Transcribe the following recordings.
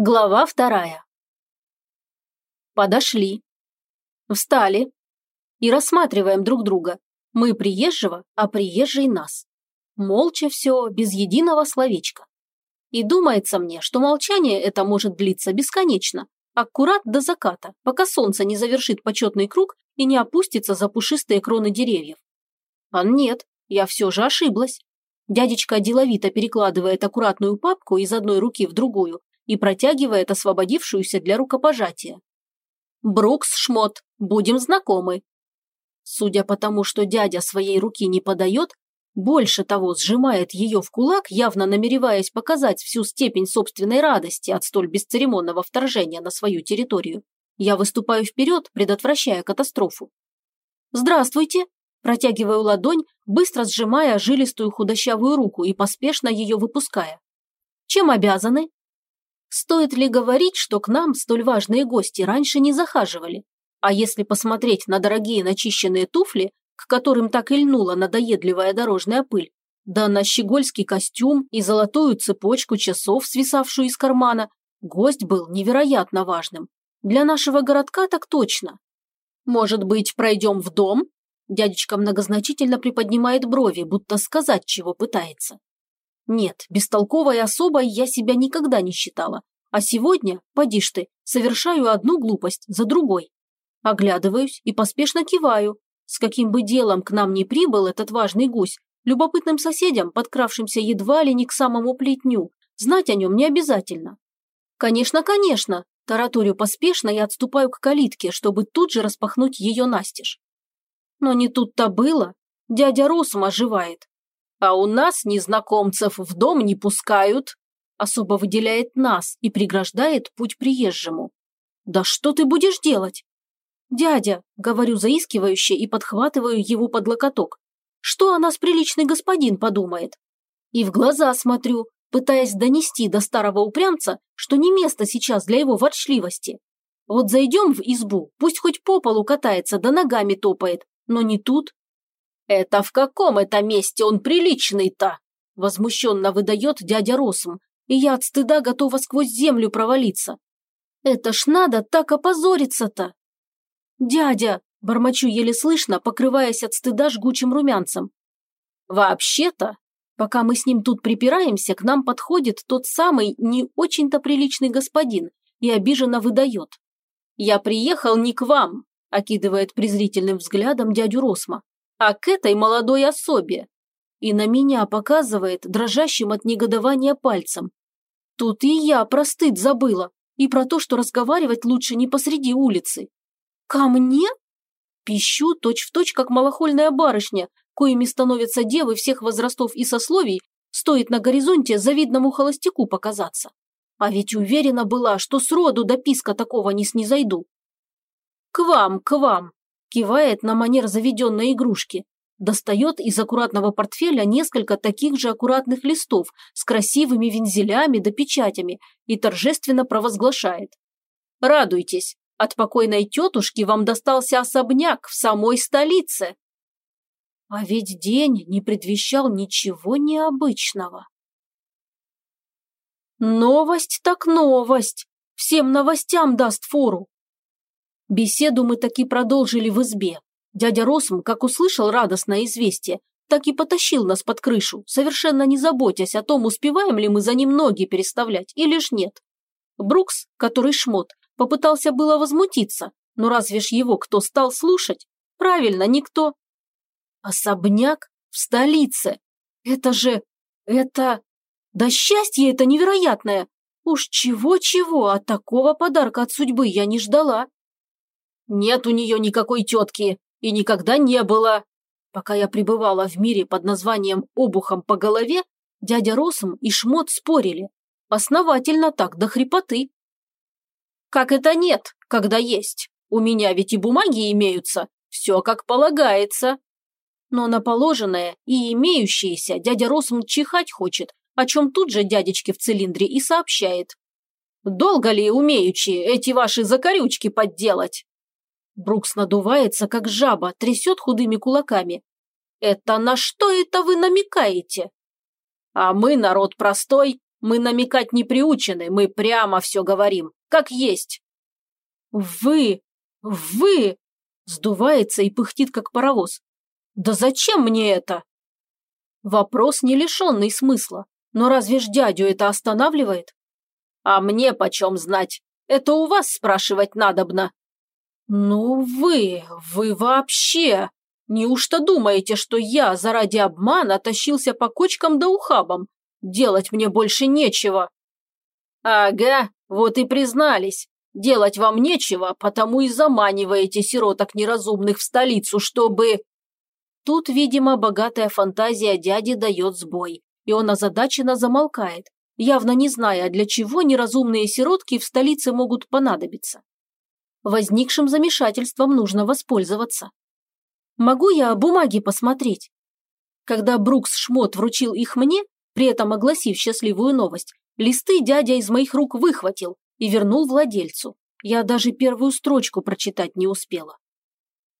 Глава вторая. Подошли. Встали. И рассматриваем друг друга. Мы приезжего, а приезжий нас. Молча все, без единого словечка. И думается мне, что молчание это может длиться бесконечно, аккурат до заката, пока солнце не завершит почетный круг и не опустится за пушистые кроны деревьев. А нет, я все же ошиблась. Дядечка деловито перекладывает аккуратную папку из одной руки в другую и протягивает освободившуюся для рукопожатия. «Брукс, Шмот, будем знакомы». Судя по тому, что дядя своей руки не подает, больше того, сжимает ее в кулак, явно намереваясь показать всю степень собственной радости от столь бесцеремонного вторжения на свою территорию. Я выступаю вперед, предотвращая катастрофу. «Здравствуйте!» Протягиваю ладонь, быстро сжимая жилистую худощавую руку и поспешно ее выпуская. «Чем обязаны?» Стоит ли говорить, что к нам столь важные гости раньше не захаживали? А если посмотреть на дорогие начищенные туфли, к которым так и льнула надоедливая дорожная пыль, да на щегольский костюм и золотую цепочку часов, свисавшую из кармана, гость был невероятно важным. Для нашего городка так точно. Может быть, пройдем в дом? Дядечка многозначительно приподнимает брови, будто сказать, чего пытается. Нет, бестолковой особой я себя никогда не считала. А сегодня, поди ж ты, совершаю одну глупость за другой. Оглядываюсь и поспешно киваю. С каким бы делом к нам ни прибыл этот важный гусь, любопытным соседям, подкравшимся едва ли не к самому плетню, знать о нем не обязательно. Конечно, конечно, тараторю поспешно и отступаю к калитке, чтобы тут же распахнуть ее настежь. Но не тут-то было. Дядя Росом оживает. А у нас незнакомцев в дом не пускают. Особо выделяет нас и преграждает путь приезжему. Да что ты будешь делать? Дядя, говорю заискивающе и подхватываю его под локоток. Что о нас приличный господин подумает? И в глаза смотрю, пытаясь донести до старого упрямца, что не место сейчас для его ворчливости. Вот зайдем в избу, пусть хоть по полу катается, да ногами топает, но не тут. «Это в каком это месте он приличный-то?» Возмущенно выдает дядя Росм, и я от стыда готова сквозь землю провалиться. «Это ж надо так опозориться-то!» «Дядя!» – бормочу еле слышно, покрываясь от стыда жгучим румянцем. «Вообще-то, пока мы с ним тут припираемся, к нам подходит тот самый не очень-то приличный господин и обиженно выдает. «Я приехал не к вам», – окидывает презрительным взглядом дядю Росма, а к этой молодой особе. И на меня показывает дрожащим от негодования пальцем. Тут и я про стыд забыла, и про то, что разговаривать лучше не посреди улицы. Ко мне? Пищу точь-в-точь, точь, как малохольная барышня, коими становятся девы всех возрастов и сословий, стоит на горизонте завидному холостяку показаться. А ведь уверена была, что сроду до писка такого не снизойду. «К вам, к вам!» Кивает на манер заведенной игрушки. Достает из аккуратного портфеля несколько таких же аккуратных листов с красивыми вензелями да печатями и торжественно провозглашает. «Радуйтесь, от покойной тетушки вам достался особняк в самой столице». А ведь день не предвещал ничего необычного. Новость так новость. Всем новостям даст фору. Беседу мы таки продолжили в избе. Дядя Росм, как услышал радостное известие, так и потащил нас под крышу, совершенно не заботясь о том, успеваем ли мы за ним ноги переставлять или ж нет. Брукс, который шмот, попытался было возмутиться, но разве ж его кто стал слушать? Правильно, никто. Особняк в столице. Это же... это... Да счастье это невероятное! Уж чего-чего, а такого подарка от судьбы я не ждала. Нет у нее никакой тетки и никогда не было. Пока я пребывала в мире под названием «обухом по голове», дядя Росом и Шмот спорили. Основательно так, до хрипоты. Как это нет, когда есть? У меня ведь и бумаги имеются. Все как полагается. Но на положенное и имеющееся дядя Росм чихать хочет, о чем тут же дядечке в цилиндре и сообщает. Долго ли умеючи эти ваши закорючки подделать? Брукс надувается, как жаба, трясет худыми кулаками. «Это на что это вы намекаете?» «А мы народ простой, Мы намекать не приучены, мы прямо все говорим, как есть». «Вы... вы...» Сдувается и пыхтит, как паровоз. «Да зачем мне это?» Вопрос не лишенный смысла. Но разве ж дядю это останавливает? А мне почем знать? Это у вас спрашивать надобно. Ну вы, вы вообще... Неужто думаете, что я заради обмана тащился по кочкам да ухабам? Делать мне больше нечего. Ага, вот и признались. Делать вам нечего, потому и заманиваете сироток неразумных в столицу, чтобы... Тут, видимо, богатая фантазия дяди дает сбой, и он озадаченно замолкает, явно не зная, для чего неразумные сиротки в столице могут понадобиться. Возникшим замешательством нужно воспользоваться. Могу я бумаги посмотреть? Когда Брукс Шмот вручил их мне, при этом огласив счастливую новость, листы дядя из моих рук выхватил и вернул владельцу. Я даже первую строчку прочитать не успела.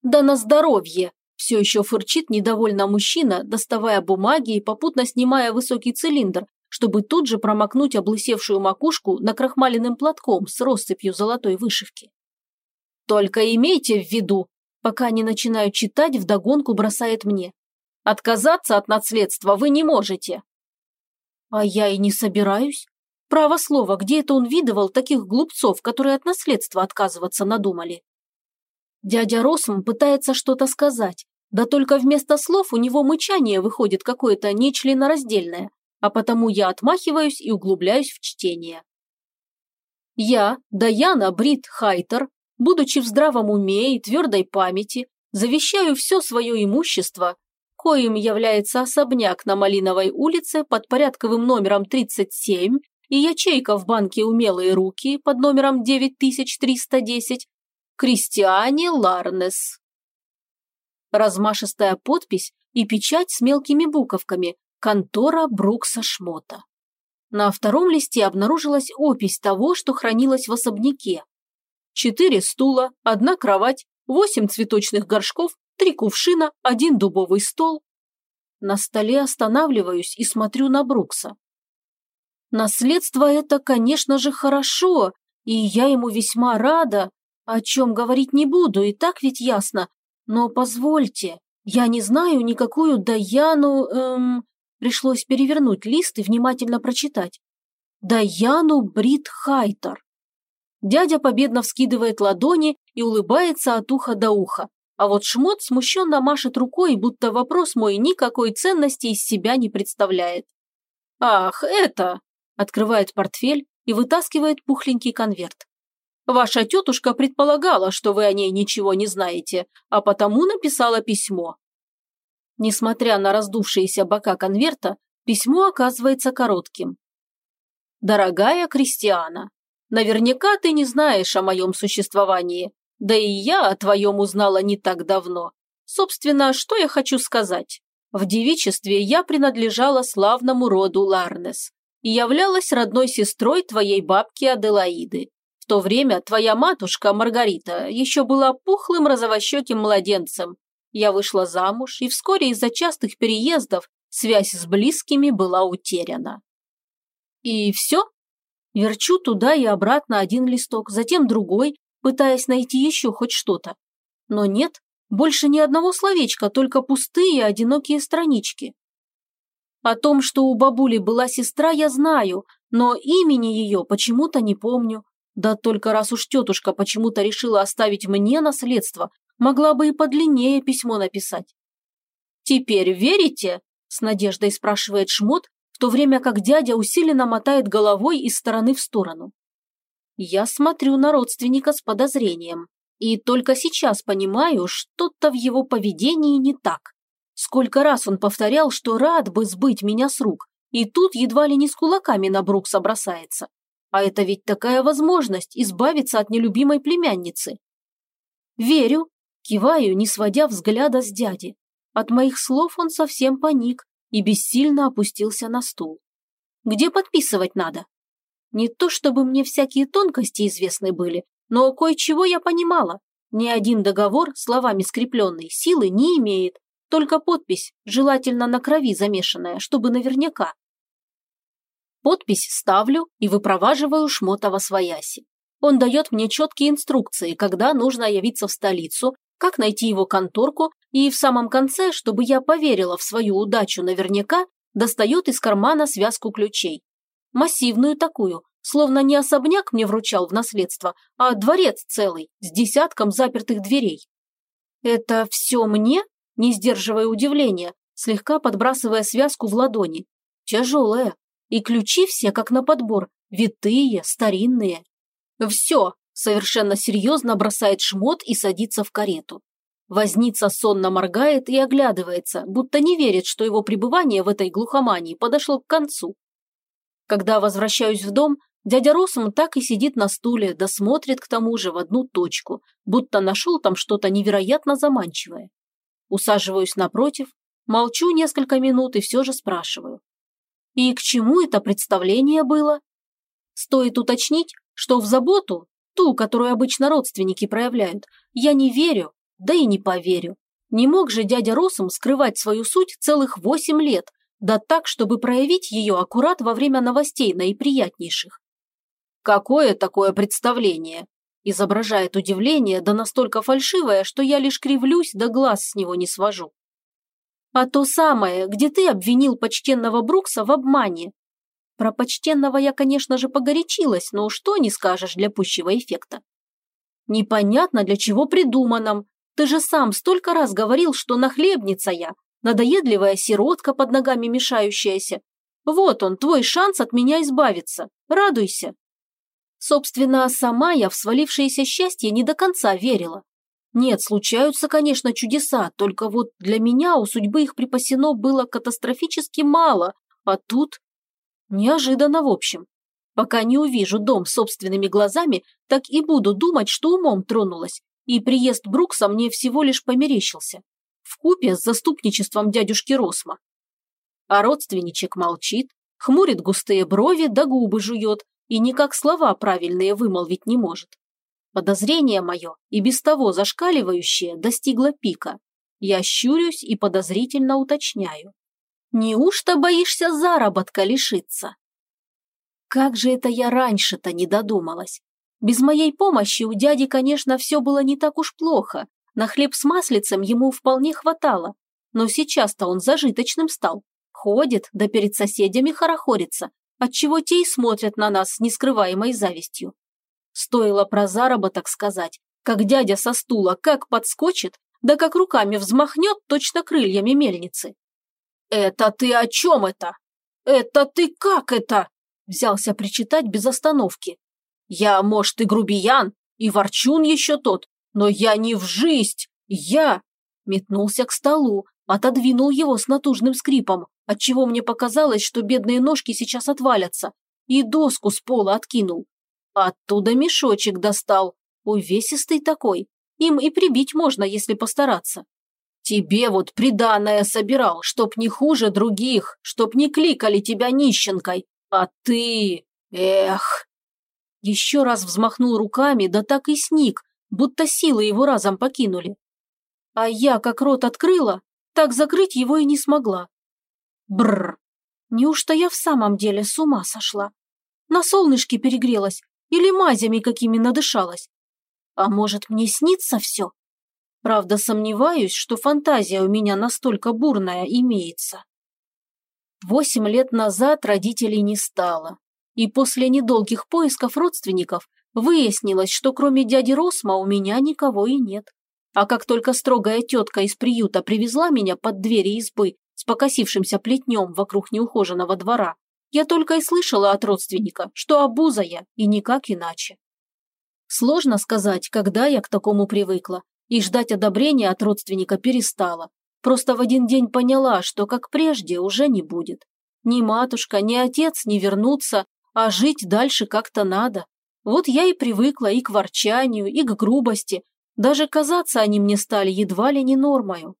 «Да на здоровье!» – все еще фырчит недовольно мужчина, доставая бумаги и попутно снимая высокий цилиндр, чтобы тут же промокнуть облысевшую макушку накрахмаленным платком с россыпью золотой вышивки. «Только имейте в виду, пока не начинаю читать, вдогонку бросает мне. Отказаться от наследства вы не можете». «А я и не собираюсь. Право слово, где это он видывал таких глупцов, которые от наследства отказываться надумали?» Дядя Росм пытается что-то сказать, да только вместо слов у него мычание выходит какое-то нечленораздельное, а потому я отмахиваюсь и углубляюсь в чтение. Я, Даяна Брит Хайтер, будучи в здравом уме и твердой памяти, завещаю все свое имущество, коим является особняк на Малиновой улице под порядковым номером 37 и ячейка в банке «Умелые руки» под номером 9310, Кристиане Ларнес. Размашистая подпись и печать с мелкими буковками «Контора Брукса Шмота». На втором листе обнаружилась опись того, что хранилось в особняке, четыре стула, одна кровать, восемь цветочных горшков, три кувшина, один дубовый стол. На столе останавливаюсь и смотрю на Брукса. Наследство это, конечно же, хорошо, и я ему весьма рада, о чем говорить не буду, и так ведь ясно. Но позвольте, я не знаю никакую Даяну, эм... Пришлось перевернуть лист и внимательно прочитать. Даяну Брит Хайтер. Дядя победно вскидывает ладони и улыбается от уха до уха. А вот шмот смущенно машет рукой, будто вопрос мой никакой ценности из себя не представляет. «Ах, это!» – открывает портфель и вытаскивает пухленький конверт. «Ваша тетушка предполагала, что вы о ней ничего не знаете, а потому написала письмо». Несмотря на раздувшиеся бока конверта, письмо оказывается коротким. «Дорогая Кристиана, Наверняка ты не знаешь о моем существовании. Да и я о твоем узнала не так давно. Собственно, что я хочу сказать? В девичестве я принадлежала славному роду Ларнес и являлась родной сестрой твоей бабки Аделаиды. В то время твоя матушка Маргарита еще была пухлым розовощеким младенцем. Я вышла замуж, и вскоре из-за частых переездов связь с близкими была утеряна. И все? Верчу туда и обратно один листок, затем другой, пытаясь найти еще хоть что-то. Но нет, больше ни одного словечка, только пустые одинокие странички. О том, что у бабули была сестра, я знаю, но имени ее почему-то не помню. Да только раз уж тетушка почему-то решила оставить мне наследство, могла бы и подлиннее письмо написать. «Теперь верите?» – с надеждой спрашивает Шмот, в то время как дядя усиленно мотает головой из стороны в сторону. Я смотрю на родственника с подозрением. И только сейчас понимаю, что-то в его поведении не так. Сколько раз он повторял, что рад бы сбыть меня с рук, и тут едва ли не с кулаками на Брукса бросается. А это ведь такая возможность избавиться от нелюбимой племянницы. Верю, киваю, не сводя взгляда с дяди. От моих слов он совсем паник, и бессильно опустился на стул. Где подписывать надо? Не то чтобы мне всякие тонкости известны были, но кое-чего я понимала. Ни один договор, словами скрепленный, силы не имеет, только подпись, желательно на крови замешанная, чтобы наверняка. Подпись ставлю и выпроваживаю Шмота во свояси. Он дает мне четкие инструкции, когда нужно явиться в столицу, как найти его конторку, и в самом конце, чтобы я поверила в свою удачу наверняка, достает из кармана связку ключей. Массивную такую, словно не особняк мне вручал в наследство, а дворец целый, с десятком запертых дверей. «Это все мне?» – не сдерживая удивления, слегка подбрасывая связку в ладони. «Тяжелая. И ключи все как на подбор, витые, старинные. «Все!» – совершенно серьезно бросает шмот и садится в карету. Возница сонно моргает и оглядывается, будто не верит, что его пребывание в этой глухомании подошло к концу. Когда возвращаюсь в дом, дядя Росум так и сидит на стуле, да к тому же в одну точку, будто нашел там что-то невероятно заманчивое. Усаживаюсь напротив, молчу несколько минут и все же спрашиваю. И к чему это представление было? Стоит уточнить, что в заботу, ту, которую обычно родственники проявляют, я не верю, да и не поверю. Не мог же дядя Росом скрывать свою суть целых восемь лет, да так, чтобы проявить ее аккурат во время новостей наиприятнейших. «Какое такое представление?» изображает удивление, да настолько фальшивое, что я лишь кривлюсь, да глаз с него не свожу. «А то самое, где ты обвинил почтенного Брукса в обмане», про почтенного я, конечно же, погорячилась, но что не скажешь для пущего эффекта. Непонятно, для чего придуманном. Ты же сам столько раз говорил, что нахлебница я, надоедливая сиротка под ногами мешающаяся. Вот он, твой шанс от меня избавиться. Радуйся. Собственно, сама я в свалившееся счастье не до конца верила. Нет, случаются, конечно, чудеса, только вот для меня у судьбы их припасено было катастрофически мало, а тут Неожиданно в общем. Пока не увижу дом собственными глазами, так и буду думать, что умом тронулась, и приезд Брукса мне всего лишь померещился. В купе с заступничеством дядюшки Росма. А родственничек молчит, хмурит густые брови да губы жует и никак слова правильные вымолвить не может. Подозрение мое, и без того зашкаливающее, достигло пика. Я щурюсь и подозрительно уточняю. Неужто боишься заработка лишиться? Как же это я раньше-то не додумалась? Без моей помощи у дяди, конечно, все было не так уж плохо. На хлеб с маслицем ему вполне хватало. Но сейчас-то он зажиточным стал. Ходит, да перед соседями хорохорится, отчего те и смотрят на нас с нескрываемой завистью. Стоило про заработок сказать, как дядя со стула как подскочит, да как руками взмахнет точно крыльями мельницы. «Это ты о чем это? Это ты как это?» Взялся причитать без остановки. «Я, может, и грубиян, и ворчун еще тот, но я не в жизнь, я...» Метнулся к столу, отодвинул его с натужным скрипом, отчего мне показалось, что бедные ножки сейчас отвалятся, и доску с пола откинул. Оттуда мешочек достал, увесистый такой, им и прибить можно, если постараться. Тебе вот приданное собирал, чтоб не хуже других, чтоб не кликали тебя нищенкой. А ты... Эх!» Еще раз взмахнул руками, да так и сник, будто силы его разом покинули. А я, как рот открыла, так закрыть его и не смогла. Бррр! Неужто я в самом деле с ума сошла? На солнышке перегрелась или мазями какими надышалась? А может, мне снится все? Правда, сомневаюсь, что фантазия у меня настолько бурная имеется. Восемь лет назад родителей не стало. И после недолгих поисков родственников выяснилось, что кроме дяди Росма у меня никого и нет. А как только строгая тетка из приюта привезла меня под двери избы с покосившимся плетнем вокруг неухоженного двора, я только и слышала от родственника, что обуза я и никак иначе. Сложно сказать, когда я к такому привыкла, и ждать одобрения от родственника перестала. Просто в один день поняла, что как прежде уже не будет. Ни матушка, ни отец не вернутся, а жить дальше как-то надо. Вот я и привыкла и к ворчанию, и к грубости. Даже казаться они мне стали едва ли не нормою.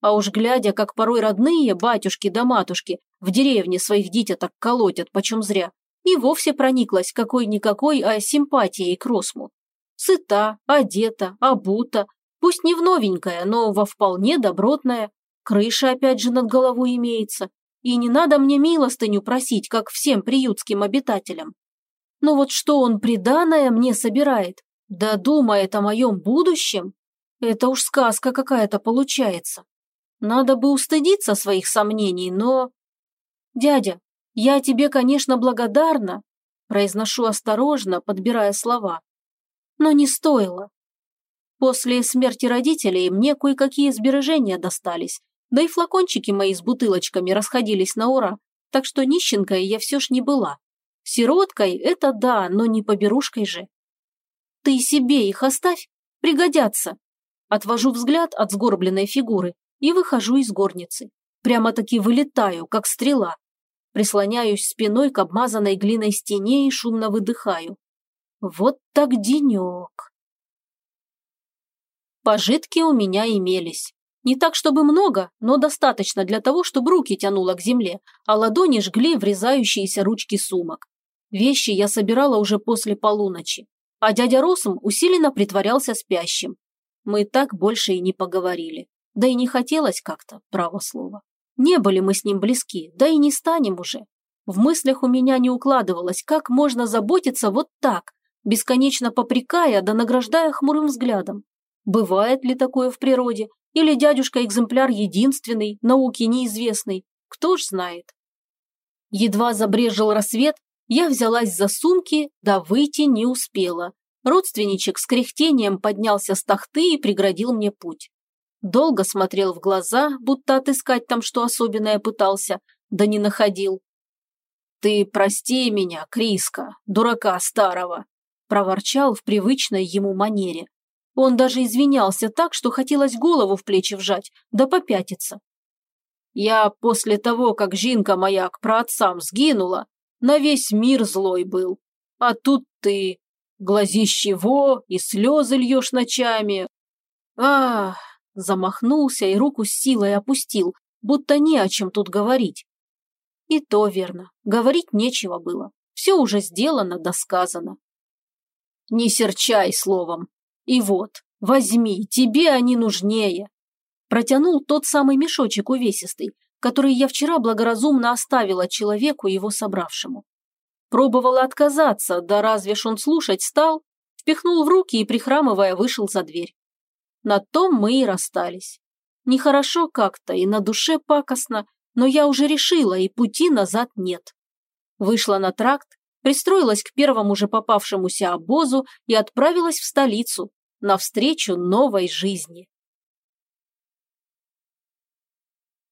А уж глядя, как порой родные батюшки да матушки в деревне своих дитяток колотят почем зря, и вовсе прониклась какой-никакой, а симпатией к Росму. Сыта, одета, обута, Пусть не в новенькое, но во вполне добротное. Крыша опять же над головой имеется. и не надо мне милостыню просить, как всем приютским обитателям. Но вот что он приданое мне собирает, да думает о моем будущем, это уж сказка какая-то получается. Надо бы устыдиться своих сомнений, но... Дядя, я тебе, конечно, благодарна, произношу осторожно, подбирая слова. Но не стоило. После смерти родителей мне кое-какие сбережения достались, да и флакончики мои с бутылочками расходились на ура, так что нищенкой я все ж не была. Сироткой – это да, но не поберушкой же. Ты себе их оставь, пригодятся. Отвожу взгляд от сгорбленной фигуры и выхожу из горницы. Прямо-таки вылетаю, как стрела. Прислоняюсь спиной к обмазанной глиной стене и шумно выдыхаю. Вот так денек. Пожитки у меня имелись. Не так, чтобы много, но достаточно для того, чтобы руки тянуло к земле, а ладони жгли врезающиеся ручки сумок. Вещи я собирала уже после полуночи, а дядя Росум усиленно притворялся спящим. Мы так больше и не поговорили. Да и не хотелось как-то, право слово. Не были мы с ним близки, да и не станем уже. В мыслях у меня не укладывалось, как можно заботиться вот так, бесконечно попрекая да награждая хмурым взглядом. Бывает ли такое в природе? Или дядюшка-экземпляр единственный, науке неизвестный? Кто ж знает. Едва забрежил рассвет, я взялась за сумки, да выйти не успела. Родственничек с кряхтением поднялся с тахты и преградил мне путь. Долго смотрел в глаза, будто отыскать там что особенное пытался, да не находил. «Ты прости меня, Криска, дурака старого», – проворчал в привычной ему манере. Он даже извинялся так, что хотелось голову в плечи вжать, да попятиться. Я после того, как Жинка моя к праотцам сгинула, на весь мир злой был. А тут ты, глазище во, и слезы льешь ночами. Ах, замахнулся и руку с силой опустил, будто не о чем тут говорить. И то верно, говорить нечего было. Все уже сделано да сказано. Не серчай словом, и вот, возьми, тебе они нужнее. Протянул тот самый мешочек увесистый, который я вчера благоразумно оставила человеку, его собравшему. Пробовала отказаться, да разве ж он слушать стал, впихнул в руки и, прихрамывая, вышел за дверь. На том мы и расстались. Нехорошо как-то и на душе пакостно, но я уже решила, и пути назад нет. Вышла на тракт, пристроилась к первому же попавшемуся обозу и отправилась в столицу, навстречу новой жизни.